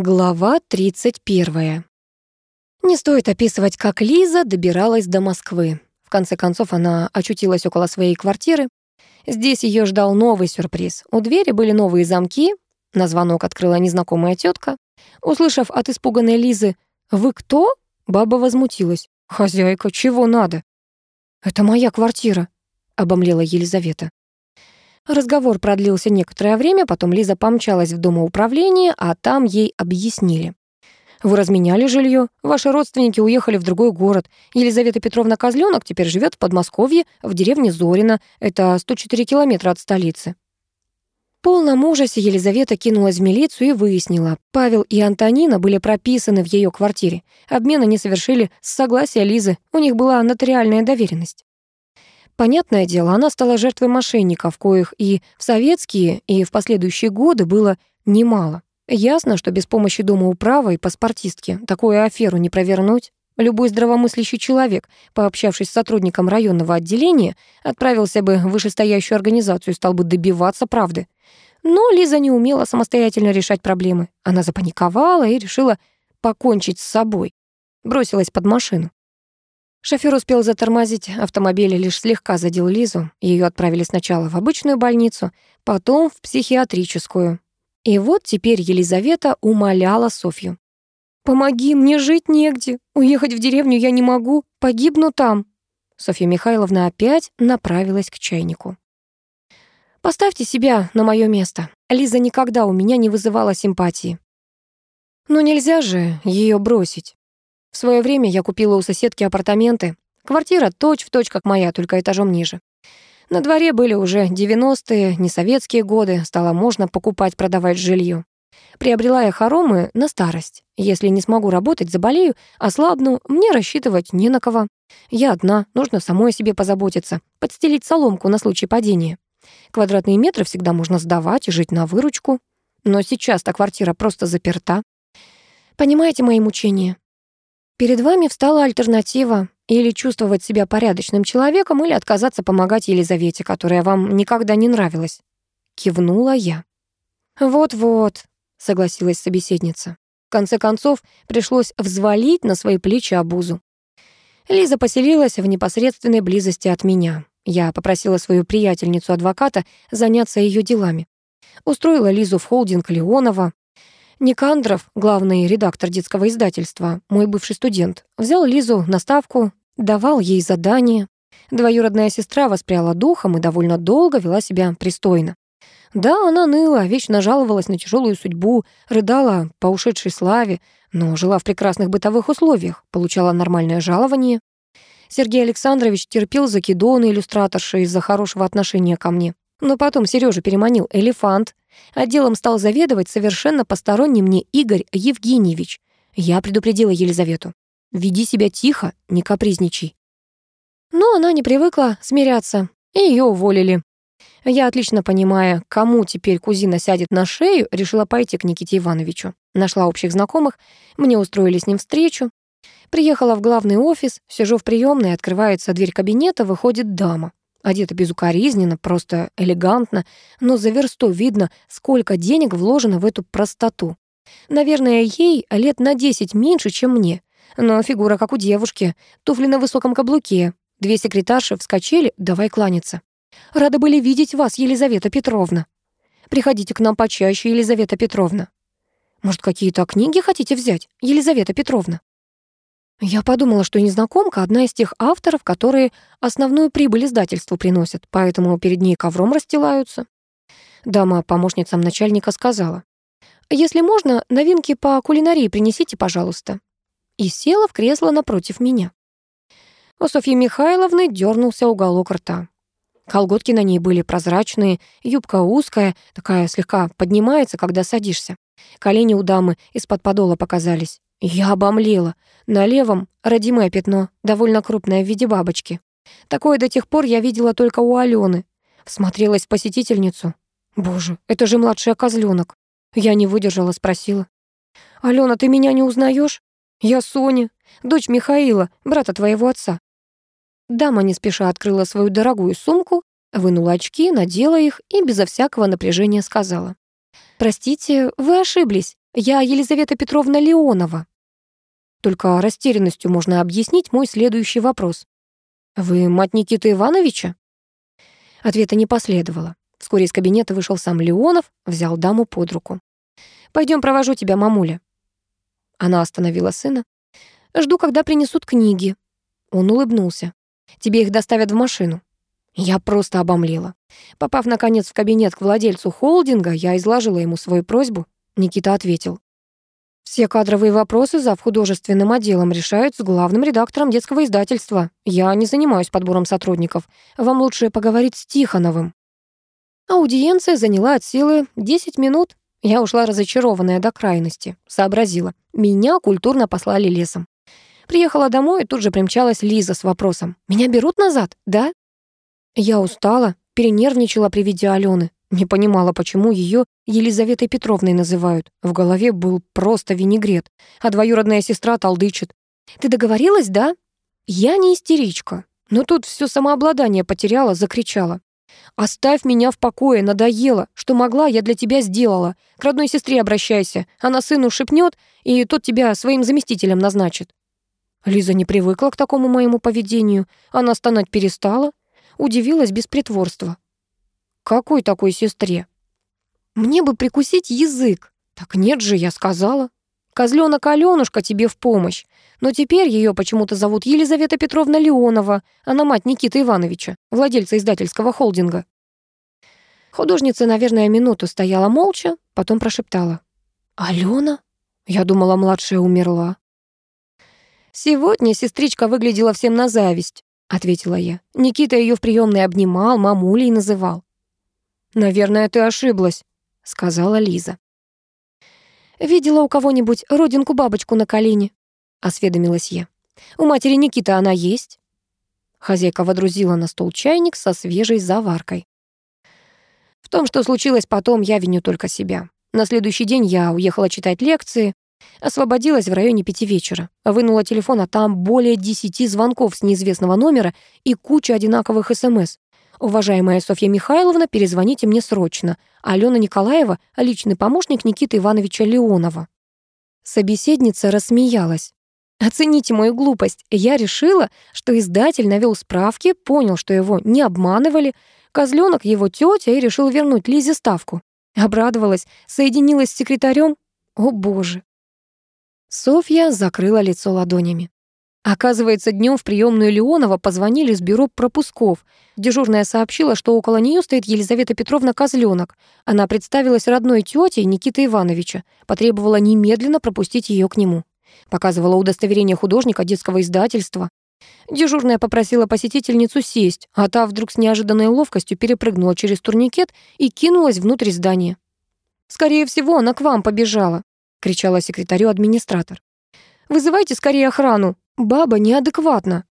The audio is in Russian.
Глава 31. Не стоит описывать, как Лиза добиралась до Москвы. В конце концов, она очутилась около своей квартиры. Здесь ее ждал новый сюрприз. У двери были новые замки. На звонок открыла незнакомая тетка. Услышав от испуганной Лизы «Вы кто?», баба возмутилась. «Хозяйка, чего надо?» «Это моя квартира», — обомлела Елизавета. Разговор продлился некоторое время, потом Лиза помчалась в домоуправление, а там ей объяснили. Вы разменяли жилье, ваши родственники уехали в другой город. Елизавета Петровна Козленок теперь живет в Подмосковье, в деревне Зорина. Это 104 километра от столицы. В полном ужасе Елизавета кинулась в милицию и выяснила, Павел и Антонина были прописаны в ее квартире. Обмена не совершили с согласия Лизы, у них была нотариальная доверенность. Понятное дело, она стала жертвой мошенников, коих и в советские, и в последующие годы было немало. Ясно, что без помощи дома управы и паспортистки такую аферу не провернуть. Любой здравомыслящий человек, пообщавшись с сотрудником районного отделения, отправился бы в вышестоящую организацию и стал бы добиваться правды. Но Лиза не умела самостоятельно решать проблемы. Она запаниковала и решила покончить с собой. Бросилась под машину. Шофёр успел затормозить, автомобиль лишь слегка задел Лизу. Ее отправили сначала в обычную больницу, потом в психиатрическую. И вот теперь Елизавета умоляла Софью. «Помоги, мне жить негде. Уехать в деревню я не могу, погибну там». Софья Михайловна опять направилась к чайнику. «Поставьте себя на моё место. Лиза никогда у меня не вызывала симпатии. Но нельзя же её бросить. В свое время я купила у соседки апартаменты. Квартира точь-в-точь, как моя, только этажом ниже. На дворе были уже 90-е, не советские годы, стало можно покупать-продавать жилье. Приобрела я хоромы на старость. Если не смогу работать, заболею, ослабну, мне рассчитывать не на кого. Я одна, нужно самой о себе позаботиться, подстелить соломку на случай падения. Квадратные метры всегда можно сдавать и жить на выручку. Но сейчас-то квартира просто заперта. Понимаете мои мучения? Перед вами встала альтернатива или чувствовать себя порядочным человеком, или отказаться помогать Елизавете, которая вам никогда не нравилась. Кивнула я. «Вот-вот», — согласилась собеседница. В конце концов, пришлось взвалить на свои плечи обузу. Лиза поселилась в непосредственной близости от меня. Я попросила свою приятельницу-адвоката заняться ее делами. Устроила Лизу в холдинг Леонова, Никандров, главный редактор детского издательства, мой бывший студент, взял Лизу на ставку, давал ей задания. Двоюродная сестра воспряла духом и довольно долго вела себя пристойно. Да, она ныла, вечно жаловалась на тяжелую судьбу, рыдала по ушедшей славе, но жила в прекрасных бытовых условиях, получала нормальное жалование. Сергей Александрович терпел закидоны иллюстраторши из-за хорошего отношения ко мне. Но потом Сережу переманил элефант, Отделом стал заведовать совершенно посторонний мне Игорь Евгеньевич. Я предупредила Елизавету. «Веди себя тихо, не капризничай». Но она не привыкла смиряться, и ее уволили. Я, отлично понимая, кому теперь кузина сядет на шею, решила пойти к Никите Ивановичу. Нашла общих знакомых, мне устроили с ним встречу. Приехала в главный офис, сижу в приемной, открывается дверь кабинета, выходит дама. Одета безукоризненно, просто элегантно, но за версту видно, сколько денег вложено в эту простоту. Наверное, ей лет на десять меньше, чем мне. Но фигура как у девушки, туфли на высоком каблуке. Две секретарши вскочили, давай кланяться. Рады были видеть вас, Елизавета Петровна. Приходите к нам почаще, Елизавета Петровна. Может, какие-то книги хотите взять, Елизавета Петровна? Я подумала, что незнакомка — одна из тех авторов, которые основную прибыль издательству приносят, поэтому перед ней ковром расстилаются. Дама помощницам начальника сказала, «Если можно, новинки по кулинарии принесите, пожалуйста». И села в кресло напротив меня. У Софьи Михайловны дернулся уголок рта. Колготки на ней были прозрачные, юбка узкая, такая слегка поднимается, когда садишься. Колени у дамы из-под подола показались. Я обомлела. На левом родимое пятно, довольно крупное в виде бабочки. Такое до тех пор я видела только у Алены. Всмотрелась в посетительницу. Боже, это же младшая козленок. Я не выдержала, спросила. «Алена, ты меня не узнаешь? Я Соня, дочь Михаила, брата твоего отца». Дама не спеша открыла свою дорогую сумку, вынула очки, надела их и безо всякого напряжения сказала. «Простите, вы ошиблись. Я Елизавета Петровна Леонова». Только растерянностью можно объяснить мой следующий вопрос. «Вы мать Никиты Ивановича?» Ответа не последовало. Вскоре из кабинета вышел сам Леонов, взял даму под руку. «Пойдем, провожу тебя, мамуля». Она остановила сына. «Жду, когда принесут книги». Он улыбнулся. «Тебе их доставят в машину». Я просто обомлела. Попав, наконец, в кабинет к владельцу холдинга, я изложила ему свою просьбу. Никита ответил. Все кадровые вопросы за художественным отделом решают с главным редактором детского издательства. Я не занимаюсь подбором сотрудников. Вам лучше поговорить с Тихоновым. Аудиенция заняла от силы 10 минут. Я ушла разочарованная до крайности. Сообразила. Меня культурно послали лесом. Приехала домой, и тут же примчалась Лиза с вопросом. «Меня берут назад, да?» Я устала, перенервничала при виде Алены. Не понимала, почему ее Елизаветой Петровной называют. В голове был просто винегрет, а двоюродная сестра толдычит. «Ты договорилась, да?» Я не истеричка, но тут все самообладание потеряла, закричала. «Оставь меня в покое, надоело. Что могла, я для тебя сделала. К родной сестре обращайся. Она сыну шепнет, и тот тебя своим заместителем назначит». Лиза не привыкла к такому моему поведению. Она стонать перестала. Удивилась без притворства. Какой такой сестре? Мне бы прикусить язык. Так нет же, я сказала. Козлёнок Алёнушка тебе в помощь. Но теперь ее почему-то зовут Елизавета Петровна Леонова. Она мать Никиты Ивановича, владельца издательского холдинга. Художница, наверное, минуту стояла молча, потом прошептала. «Алена? Я думала, младшая умерла». «Сегодня сестричка выглядела всем на зависть», — ответила я. Никита ее в приемной обнимал, мамулей называл. «Наверное, ты ошиблась», — сказала Лиза. «Видела у кого-нибудь родинку-бабочку на колени?» — осведомилась я. «У матери Никиты она есть?» Хозяйка водрузила на стол чайник со свежей заваркой. В том, что случилось потом, я виню только себя. На следующий день я уехала читать лекции, освободилась в районе пяти вечера, вынула телефон, а там более десяти звонков с неизвестного номера и куча одинаковых СМС. «Уважаемая Софья Михайловна, перезвоните мне срочно. Алена Николаева — личный помощник Никиты Ивановича Леонова». Собеседница рассмеялась. «Оцените мою глупость. Я решила, что издатель навел справки, понял, что его не обманывали, козленок его тетя и решил вернуть Лизе ставку. Обрадовалась, соединилась с секретарем. О, боже!» Софья закрыла лицо ладонями. Оказывается, днем в приемную Леонова позвонили с бюро пропусков. Дежурная сообщила, что около нее стоит Елизавета Петровна Козленок. Она представилась родной тетей Никиты Ивановича, потребовала немедленно пропустить ее к нему. Показывала удостоверение художника детского издательства. Дежурная попросила посетительницу сесть, а та вдруг с неожиданной ловкостью перепрыгнула через турникет и кинулась внутрь здания. «Скорее всего, она к вам побежала», — кричала секретарю администратор. «Вызывайте скорее охрану. Баба неадекватна».